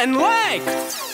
and leg.